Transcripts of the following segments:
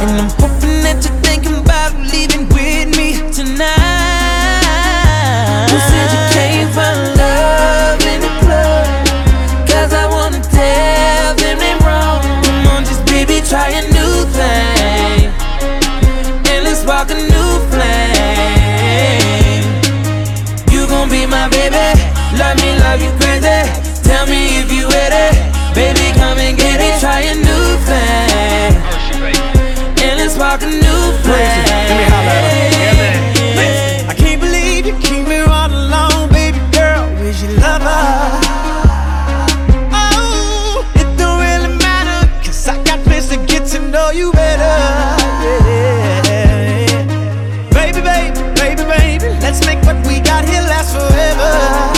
And I'm hoping that you're thinking about leaving with me tonight. Who said you can't find love in the club? Cause I wanna tell them they wrong. Come on, just baby, try a new thing. And let's spark a new flame. You gon' be my baby. Spark a new flame. Let me holler at her. Yeah, man. I can't believe you keep me baby girl. Is your lover? Oh, it don't really matter, cause I got plans to get to know you better. Yeah. Baby, baby, baby, baby, let's make what we got here last forever.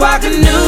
It. A new